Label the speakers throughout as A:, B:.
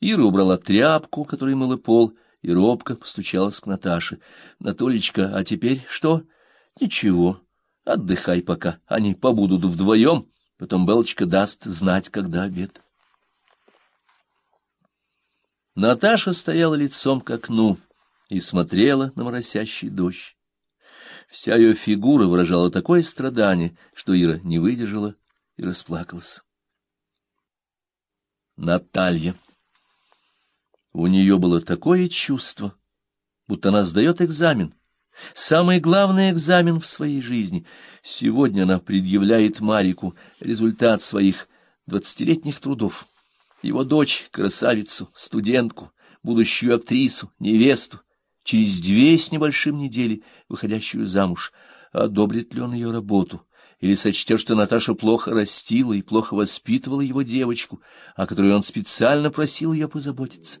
A: Ира убрала тряпку, которой мыла пол, и робко постучалась к Наташе. — Натолечка, а теперь что? — Ничего. Отдыхай пока. Они побудут вдвоем. Потом Белочка даст знать, когда обед. Наташа стояла лицом к окну и смотрела на моросящий дождь. Вся ее фигура выражала такое страдание, что Ира не выдержала и расплакалась. Наталья. У нее было такое чувство, будто она сдает экзамен, самый главный экзамен в своей жизни. Сегодня она предъявляет Марику результат своих двадцатилетних трудов. Его дочь, красавицу, студентку, будущую актрису, невесту, через две с небольшим недели выходящую замуж. Одобрит ли он ее работу? Или сочтет, что Наташа плохо растила и плохо воспитывала его девочку, о которой он специально просил ее позаботиться?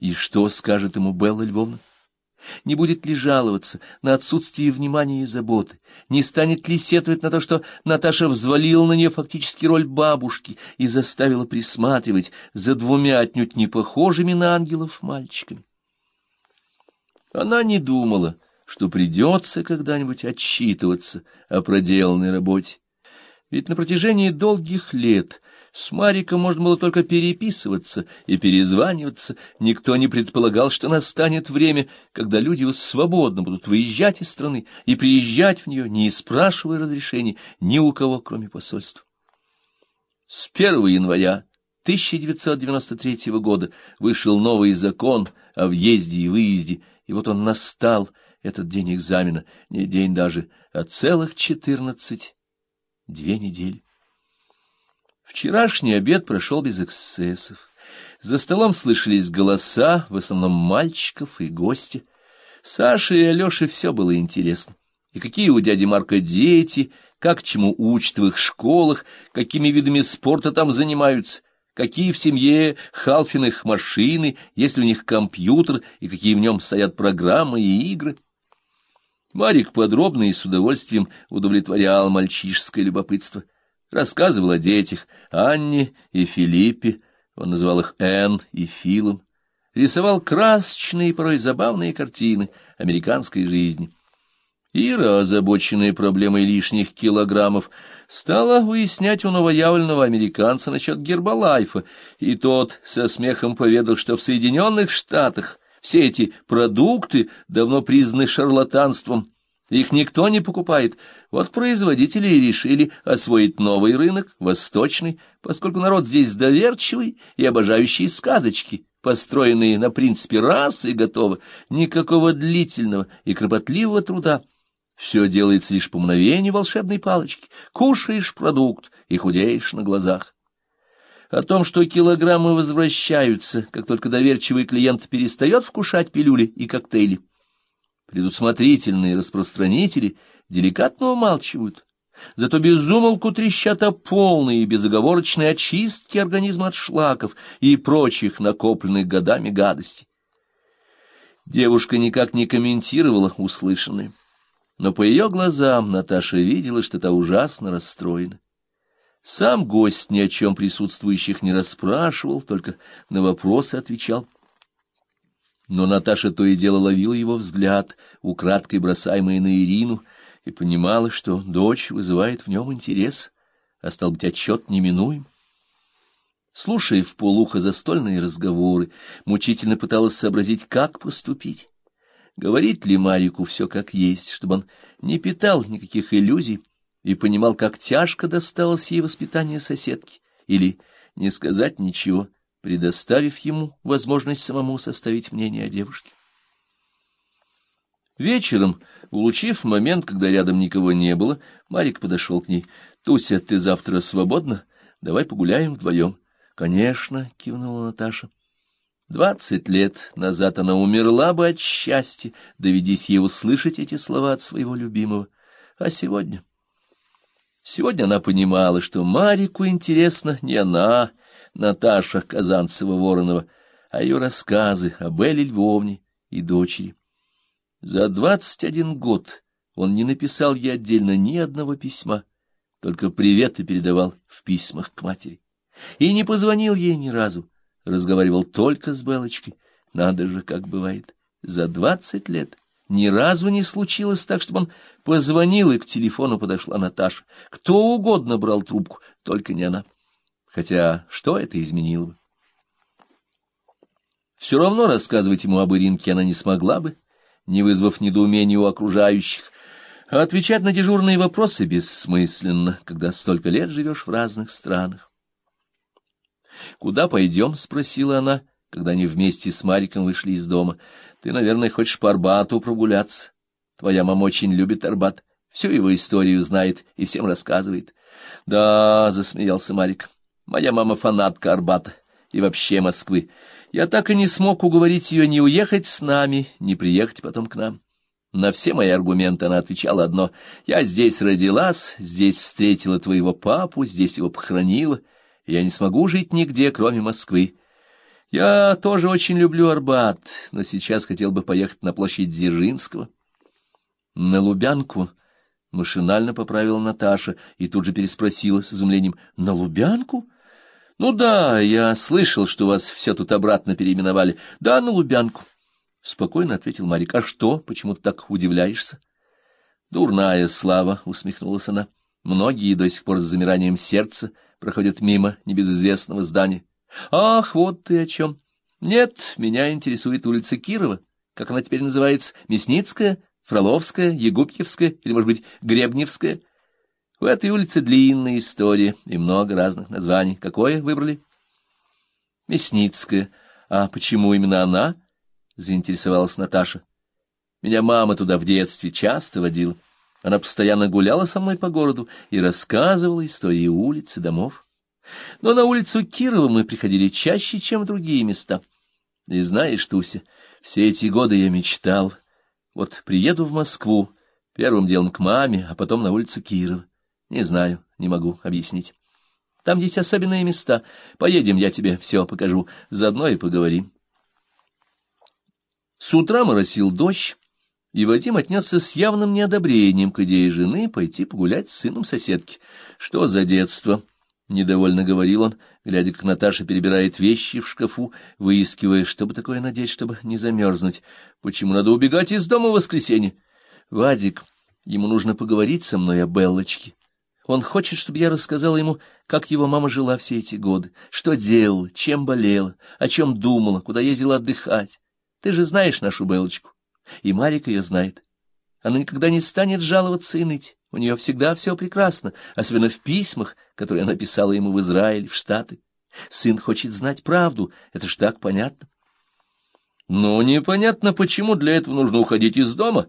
A: И что скажет ему Белла Львовна? Не будет ли жаловаться на отсутствие внимания и заботы? Не станет ли сетовать на то, что Наташа взвалила на нее фактически роль бабушки и заставила присматривать за двумя отнюдь не похожими на ангелов мальчиками? Она не думала, что придется когда-нибудь отчитываться о проделанной работе. Ведь на протяжении долгих лет с Мариком можно было только переписываться и перезваниваться. Никто не предполагал, что настанет время, когда люди свободно будут выезжать из страны и приезжать в нее, не спрашивая разрешений ни у кого, кроме посольства. С 1 января 1993 года вышел новый закон о въезде и выезде, и вот он настал, этот день экзамена, не день даже, а целых четырнадцать две недели. Вчерашний обед прошел без эксцессов. За столом слышались голоса, в основном мальчиков и гости. Саше и Алёше все было интересно. И какие у дяди Марка дети, как чему учат в их школах, какими видами спорта там занимаются, какие в семье Халфиных машины, есть ли у них компьютер и какие в нем стоят программы и игры. Марик подробно и с удовольствием удовлетворял мальчишеское любопытство. Рассказывал о детях, Анне и Филиппе, он называл их Энн и Филом. Рисовал красочные и порой забавные картины американской жизни. Ира, озабоченная проблемой лишних килограммов, стала выяснять у новоявленного американца насчет гербалайфа, и тот со смехом поведал, что в Соединенных Штатах все эти продукты давно признаны шарлатанством, их никто не покупает. Вот производители и решили освоить новый рынок, восточный, поскольку народ здесь доверчивый и обожающий сказочки, построенные на принципе раз и готово, никакого длительного и кропотливого труда. Все делается лишь по мгновению волшебной палочки. Кушаешь продукт и худеешь на глазах. О том, что килограммы возвращаются, как только доверчивый клиент перестает вкушать пилюли и коктейли. Предусмотрительные распространители деликатно умалчивают, зато безумолку трещат о полной и безоговорочной очистке организма от шлаков и прочих накопленных годами гадостей. Девушка никак не комментировала услышанное, но по ее глазам Наташа видела, что та ужасно расстроена. Сам гость ни о чем присутствующих не расспрашивал, только на вопросы отвечал. Но Наташа то и дело ловила его взгляд, украдкой бросаемый на Ирину, и понимала, что дочь вызывает в нем интерес, а стал быть отчет неминуем. Слушая в полухо застольные разговоры, мучительно пыталась сообразить, как поступить. Говорит ли Марику все как есть, чтобы он не питал никаких иллюзий, и понимал, как тяжко досталось ей воспитание соседки, или не сказать ничего, предоставив ему возможность самому составить мнение о девушке. Вечером, улучив момент, когда рядом никого не было, Марик подошел к ней. — Туся, ты завтра свободна? Давай погуляем вдвоем. — Конечно, — кивнула Наташа. Двадцать лет назад она умерла бы от счастья, доведись ей услышать эти слова от своего любимого. А сегодня... Сегодня она понимала, что Марику интересно не она, Наташа Казанцева-Воронова, а ее рассказы об Элле Львовне и дочери. За двадцать один год он не написал ей отдельно ни одного письма, только приветы передавал в письмах к матери. И не позвонил ей ни разу, разговаривал только с Белочкой. Надо же, как бывает, за двадцать лет ни разу не случилось так, чтобы он позвонил, и к телефону подошла Наташа. Кто угодно брал трубку, только не она. Хотя что это изменило бы? Все равно рассказывать ему об Иринке она не смогла бы, не вызвав недоумения у окружающих, а отвечать на дежурные вопросы бессмысленно, когда столько лет живешь в разных странах. «Куда пойдем?» — спросила она, когда они вместе с Мариком вышли из дома. «Ты, наверное, хочешь по Арбату прогуляться. Твоя мама очень любит Арбат, всю его историю знает и всем рассказывает». «Да», — засмеялся Марик, — «моя мама фанатка Арбата и вообще Москвы. Я так и не смог уговорить ее не уехать с нами, не приехать потом к нам». На все мои аргументы она отвечала одно. «Я здесь родилась, здесь встретила твоего папу, здесь его похоронила. Я не смогу жить нигде, кроме Москвы. Я тоже очень люблю Арбат, но сейчас хотел бы поехать на площадь Дзержинского». «На Лубянку?» — машинально поправила Наташа и тут же переспросила с изумлением. «На Лубянку?» «Ну да, я слышал, что вас все тут обратно переименовали. Да, на Лубянку». — спокойно ответил Марик. — А что? Почему ты так удивляешься? — Дурная слава, — усмехнулась она. Многие до сих пор с замиранием сердца проходят мимо небезызвестного здания. — Ах, вот ты о чем. Нет, меня интересует улица Кирова. Как она теперь называется? Мясницкая? Фроловская? Егупьевская? Или, может быть, Гребневская? В этой улице длинная история и много разных названий. Какое выбрали? Мясницкая. А почему именно она? — заинтересовалась Наташа. Меня мама туда в детстве часто водила. Она постоянно гуляла со мной по городу и рассказывала истории улиц и домов. Но на улицу Кирова мы приходили чаще, чем в другие места. И знаешь, Туся, все эти годы я мечтал. Вот приеду в Москву, первым делом к маме, а потом на улицу Кирова. Не знаю, не могу объяснить. Там есть особенные места. Поедем, я тебе все покажу, заодно и поговорим. С утра моросил дождь, и Вадим отнесся с явным неодобрением к идее жены пойти погулять с сыном соседки. «Что за детство?» — недовольно говорил он, глядя, как Наташа перебирает вещи в шкафу, выискивая, что бы такое надеть, чтобы не замерзнуть. «Почему надо убегать из дома в воскресенье?» «Вадик, ему нужно поговорить со мной о Беллочке. Он хочет, чтобы я рассказала ему, как его мама жила все эти годы, что делала, чем болела, о чем думала, куда ездила отдыхать. Ты же знаешь нашу Белочку, и Марик ее знает. Она никогда не станет жаловаться и ныть. У нее всегда все прекрасно, особенно в письмах, которые она писала ему в Израиль, в Штаты. Сын хочет знать правду, это ж так понятно. Ну, непонятно, почему для этого нужно уходить из дома.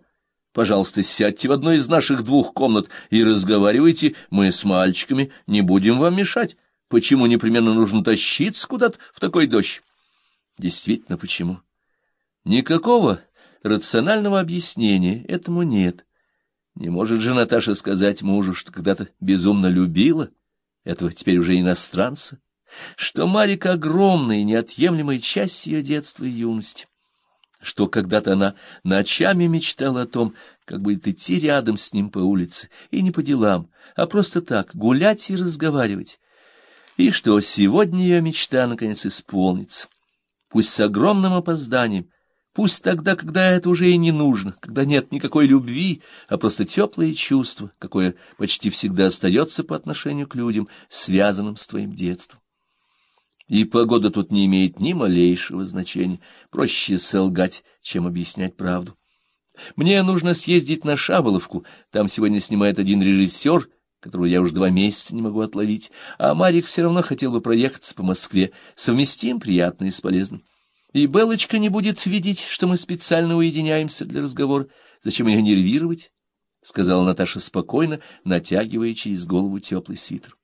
A: Пожалуйста, сядьте в одной из наших двух комнат и разговаривайте. Мы с мальчиками не будем вам мешать. Почему непременно нужно тащиться куда-то в такой дождь? Действительно, почему? Никакого рационального объяснения этому нет. Не может же Наташа сказать мужу, что когда-то безумно любила этого теперь уже иностранца, что Марика огромная и неотъемлемая часть ее детства и юности, что когда-то она ночами мечтала о том, как будет идти рядом с ним по улице, и не по делам, а просто так, гулять и разговаривать, и что сегодня ее мечта наконец исполнится, пусть с огромным опозданием, Пусть тогда, когда это уже и не нужно, когда нет никакой любви, а просто теплое чувство, какое почти всегда остается по отношению к людям, связанным с твоим детством. И погода тут не имеет ни малейшего значения, проще солгать, чем объяснять правду. Мне нужно съездить на Шаболовку, там сегодня снимает один режиссер, которого я уже два месяца не могу отловить, а Марик все равно хотел бы проехаться по Москве, совместим приятное с полезным. И Белочка не будет видеть, что мы специально уединяемся для разговора. Зачем ее нервировать? — сказала Наташа спокойно, натягивая через голову теплый свитер.